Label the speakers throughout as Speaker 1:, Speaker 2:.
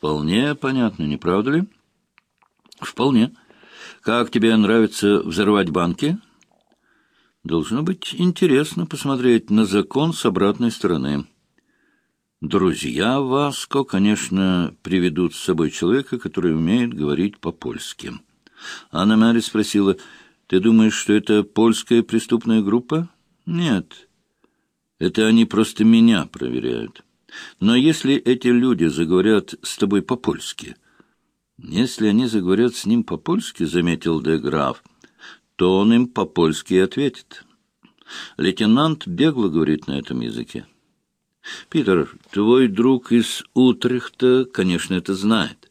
Speaker 1: Вполне понятно, не правда ли? Вполне. Как тебе нравится взорвать банки? Должно быть интересно посмотреть на закон с обратной стороны. Друзья Васко, конечно, приведут с собой человека, который умеет говорить по-польски. Анна Мари спросила, «Ты думаешь, что это польская преступная группа?» «Нет, это они просто меня проверяют. Но если эти люди заговорят с тобой по-польски...» «Если они заговорят с ним по-польски, — заметил де Граф, — то он им по-польски ответит. Лейтенант бегло говорит на этом языке. Питер, твой друг из Утрехта, конечно, это знает.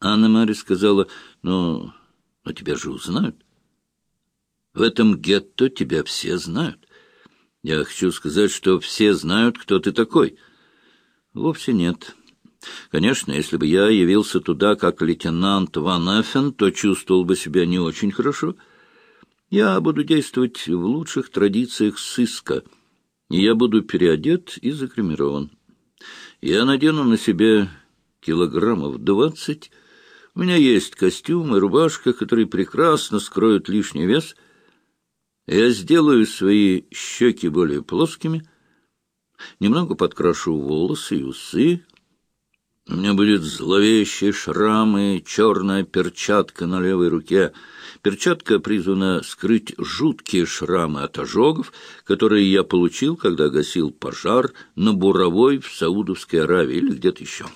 Speaker 1: Анна-Мари сказала, но, но тебя же узнают. В этом гетто тебя все знают. Я хочу сказать, что все знают, кто ты такой. Вовсе нет. Конечно, если бы я явился туда как лейтенант Ван Эффен, то чувствовал бы себя не очень хорошо. Я буду действовать в лучших традициях сыска — и я буду переодет и закремирован. Я надену на себя килограммов двадцать. У меня есть костюм и рубашка, которые прекрасно скроют лишний вес. Я сделаю свои щеки более плоскими, немного подкрашу волосы и усы, у меня будет зловещие шрамы, черная перчатка на левой руке. Перчатка призвана скрыть жуткие шрамы от ожогов, которые я получил, когда гасил пожар на буровой в Саудовской Аравии или где-то еще.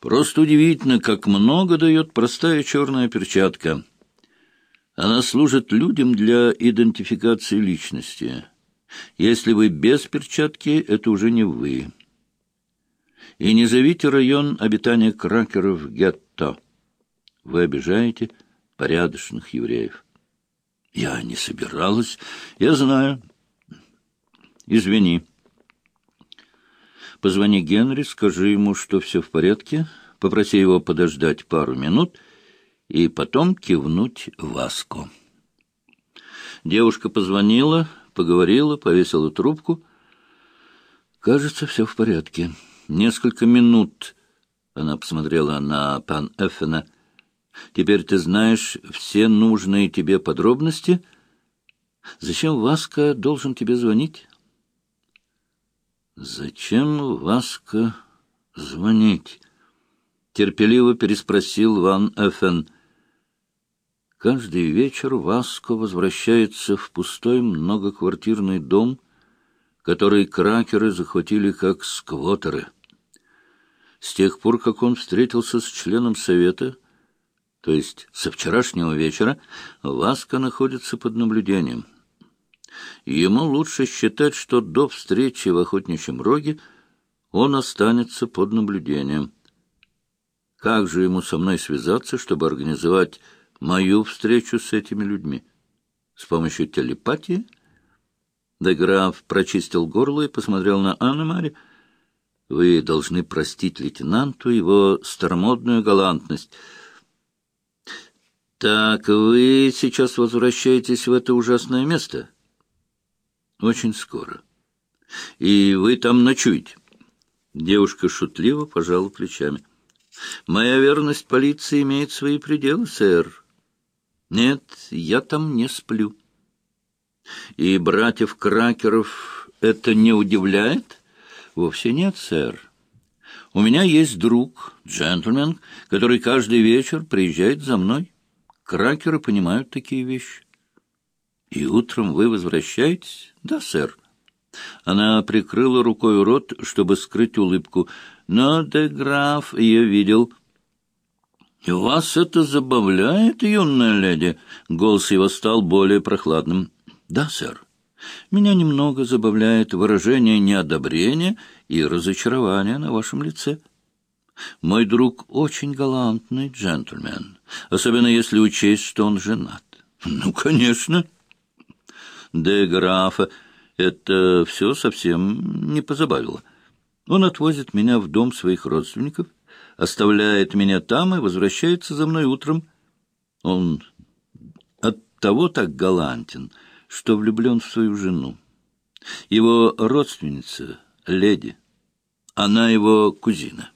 Speaker 1: Просто удивительно, как много дает простая черная перчатка. Она служит людям для идентификации личности. Если вы без перчатки, это уже не вы. И не зовите район обитания кракеров гетто. Вы обижаете порядочных евреев. Я не собиралась. Я знаю. Извини. Позвони Генри, скажи ему, что все в порядке, попроси его подождать пару минут и потом кивнуть Васко. Девушка позвонила, поговорила, повесила трубку. Кажется, все в порядке несколько минут. Она посмотрела на пан Эффена. Теперь ты знаешь все нужные тебе подробности. Зачем Васка должен тебе звонить? Зачем Васка звонить? Терпеливо переспросил Ван Эффен. Каждый вечер Васко возвращается в пустой многоквартирный дом, который кракеры захватили как сквотеры. С тех пор, как он встретился с членом совета, то есть со вчерашнего вечера, Васка находится под наблюдением. Ему лучше считать, что до встречи в охотничьем роге он останется под наблюдением. Как же ему со мной связаться, чтобы организовать мою встречу с этими людьми? С помощью телепатии? Деграф прочистил горло и посмотрел на Анну-Мари. Вы должны простить лейтенанту его старомодную галантность. Так вы сейчас возвращаетесь в это ужасное место? Очень скоро. И вы там ночуете? Девушка шутливо пожала плечами. Моя верность полиции имеет свои пределы, сэр. Нет, я там не сплю. И братьев Кракеров это не удивляет? Вовсе нет, сэр. У меня есть друг, джентльмен, который каждый вечер приезжает за мной. Кракеры понимают такие вещи. И утром вы возвращаетесь? Да, сэр. Она прикрыла рукой рот, чтобы скрыть улыбку. Но де граф ее видел. «И вас это забавляет, юная леди?» Голос его стал более прохладным. «Да, сэр. Меня немного забавляет выражение неодобрения и разочарования на вашем лице. Мой друг очень галантный джентльмен, особенно если учесть, что он женат. Ну, конечно. Де графа это все совсем не позабавило. Он отвозит меня в дом своих родственников, оставляет меня там и возвращается за мной утром. Он от того так галантен — что влюблен в свою жену. Его родственница — леди, она его кузина.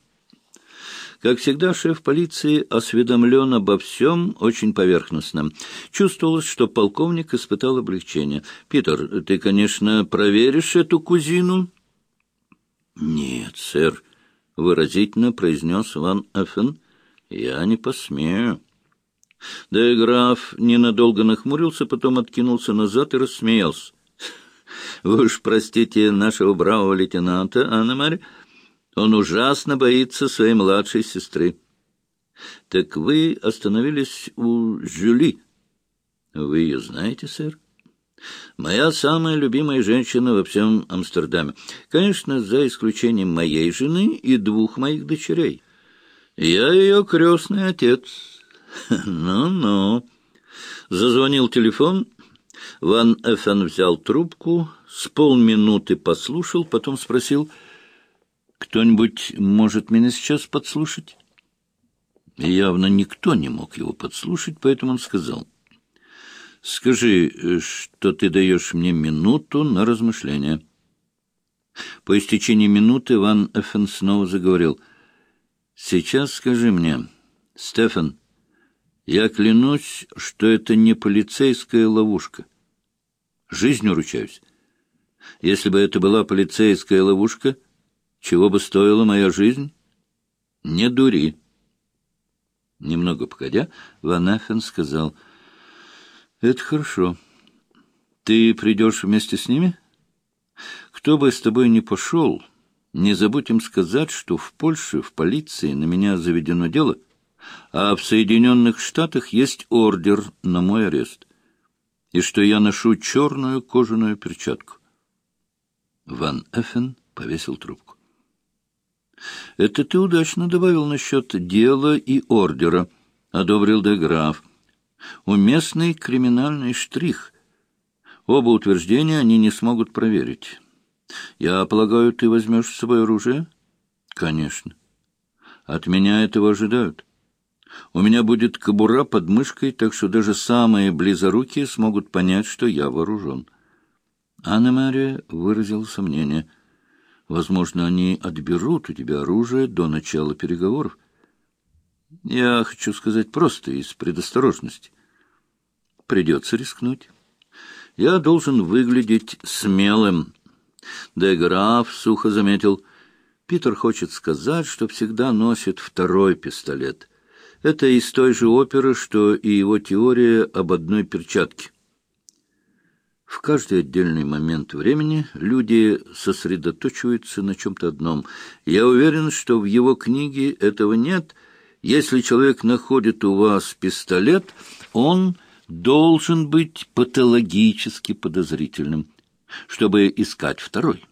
Speaker 1: Как всегда, шеф полиции осведомлен обо всем очень поверхностно. Чувствовалось, что полковник испытал облегчение. «Питер, ты, конечно, проверишь эту кузину?» «Нет, сэр», — выразительно произнес Ван Эффен. «Я не посмею». Да и граф ненадолго нахмурился, потом откинулся назад и рассмеялся. «Вы уж простите нашего бравого лейтенанта, Анна-Марь, он ужасно боится своей младшей сестры». «Так вы остановились у Жюли?» «Вы ее знаете, сэр?» «Моя самая любимая женщина во всем Амстердаме. Конечно, за исключением моей жены и двух моих дочерей. Я ее крестный отец». «Ну-ну». Зазвонил телефон. Ван Эффен взял трубку, с полминуты послушал, потом спросил, «Кто-нибудь может меня сейчас подслушать?» Явно никто не мог его подслушать, поэтому он сказал, «Скажи, что ты даешь мне минуту на размышление». По истечении минуты Ван Эффен снова заговорил, «Сейчас скажи мне, Стефан, я клянусь, что это не полицейская ловушка. Жизнью ручаюсь. Если бы это была полицейская ловушка, чего бы стоила моя жизнь? Не дури. Немного погодя, Ванафен сказал, «Это хорошо. Ты придешь вместе с ними? Кто бы с тобой не пошел, не забудь им сказать, что в Польше, в полиции на меня заведено дело» а в Соединенных Штатах есть ордер на мой арест, и что я ношу черную кожаную перчатку. Ван Эффен повесил трубку. — Это ты удачно добавил насчет дела и ордера, — одобрил де Граф. — Уместный криминальный штрих. Оба утверждения они не смогут проверить. Я полагаю, ты возьмешь с собой оружие? — Конечно. От меня этого ожидают. — у меня будет кобура под мышкой, так что даже самые близорукие смогут понять, что я вооружен. Анна-Мария выразила сомнение. Возможно, они отберут у тебя оружие до начала переговоров. Я хочу сказать просто из предосторожности. Придется рискнуть. Я должен выглядеть смелым. Де Граф сухо заметил. Питер хочет сказать, что всегда носит второй пистолет. Это из той же оперы, что и его теория об одной перчатке. В каждый отдельный момент времени люди сосредоточиваются на чем-то одном. Я уверен, что в его книге этого нет. Если человек находит у вас пистолет, он должен быть патологически подозрительным, чтобы искать второй.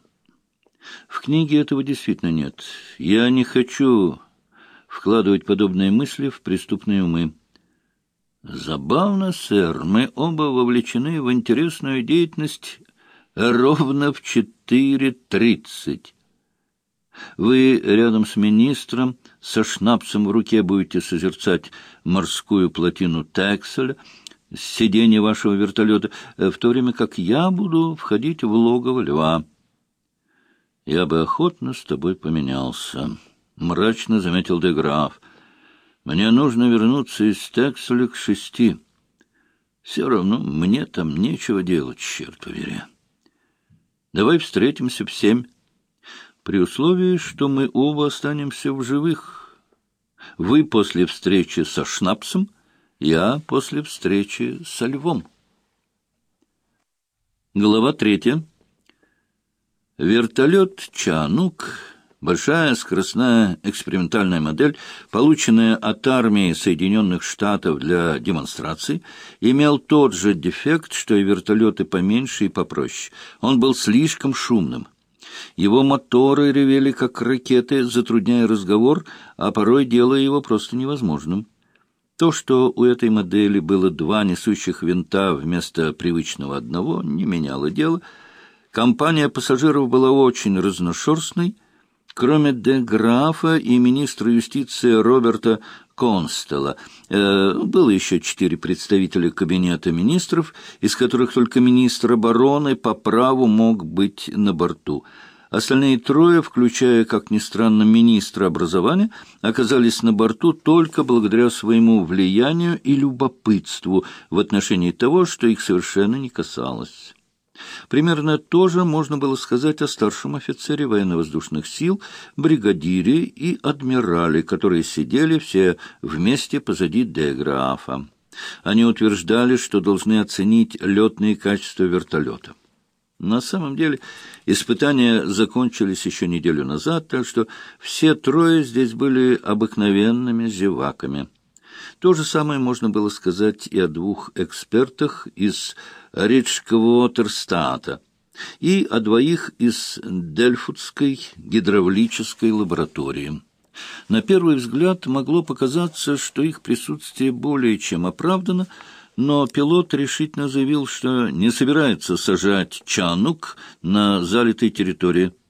Speaker 1: В книге этого действительно нет. Я не хочу вкладывать подобные мысли в преступные умы. Забавно, сэр, мы оба вовлечены в интересную деятельность ровно в четыре тридцать. Вы рядом с министром со шнапсом в руке будете созерцать морскую плотину Текселя с вашего вертолета, в то время как я буду входить в логово льва. Я бы охотно с тобой поменялся». — мрачно заметил Деграф. «Мне нужно вернуться из Текселя к шести. Все равно мне там нечего делать, черт побери. Давай встретимся в семь, при условии, что мы оба останемся в живых. Вы после встречи со Шнапсом, я после встречи со Львом». Глава третья. Вертолет «Чанук» Большая скоростная экспериментальная модель, полученная от армии Соединенных Штатов для демонстрации, имел тот же дефект, что и вертолеты поменьше и попроще. Он был слишком шумным. Его моторы ревели, как ракеты, затрудняя разговор, а порой делая его просто невозможным. То, что у этой модели было два несущих винта вместо привычного одного, не меняло дело. Компания пассажиров была очень разношерстной, Кроме де Графа и министра юстиции Роберта Констела, э, было еще четыре представителя кабинета министров, из которых только министр обороны по праву мог быть на борту. Остальные трое, включая, как ни странно, министра образования, оказались на борту только благодаря своему влиянию и любопытству в отношении того, что их совершенно не касалось. Примерно то же можно было сказать о старшем офицере военно-воздушных сил, бригадире и адмирале, которые сидели все вместе позади Деграфа. Они утверждали, что должны оценить летные качества вертолета. На самом деле испытания закончились еще неделю назад, так что все трое здесь были обыкновенными зеваками. То же самое можно было сказать и о двух экспертах из Ричквотерстата и о двоих из Дельфутской гидравлической лаборатории. На первый взгляд могло показаться, что их присутствие более чем оправдано, но пилот решительно заявил, что не собирается сажать Чанук на залитой территории –